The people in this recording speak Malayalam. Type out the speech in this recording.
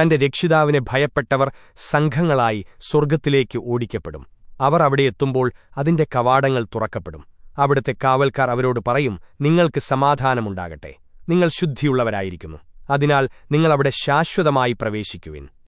തന്റെ രക്ഷിതാവിനെ ഭയപ്പെട്ടവർ സംഘങ്ങളായി സ്വർഗത്തിലേക്ക് ഓടിക്കപ്പെടും. അവർ അവിടെ എത്തുമ്പോൾ അതിന്റെ കവാടങ്ങൾ തുറക്കപ്പെടും. അവിടുത്തെ കാവൽക്കാർ അവരോട് പറയും നിങ്ങൾക്ക് സമാധാനമുണ്ടാകട്ടെ. നിങ്ങൾ ശുദ്ധിയുള്ളവരായിരിക്കുന്നു. അതിനാൽ നിങ്ങളവിടെ ശാശ്വതമായി പ്രവേശിക്കുവിൻ.